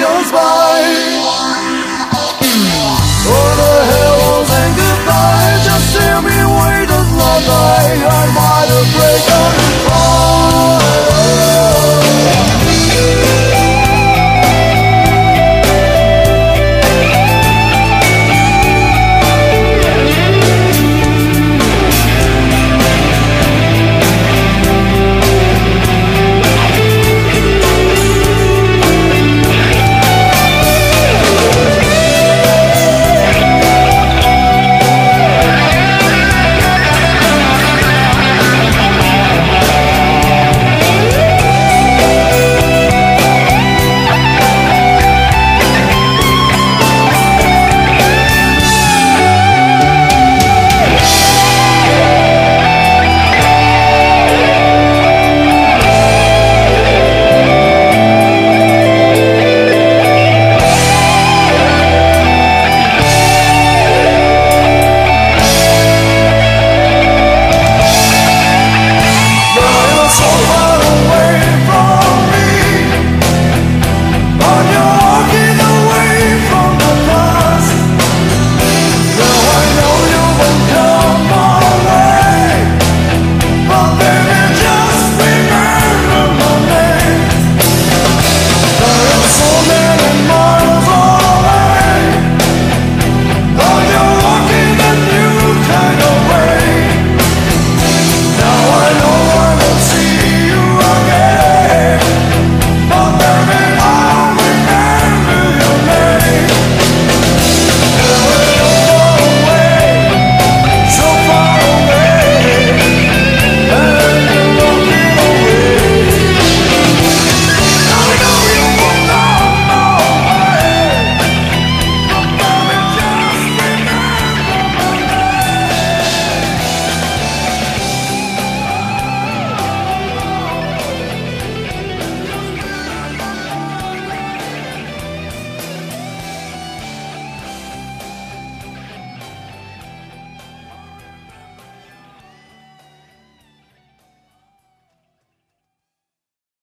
goes by.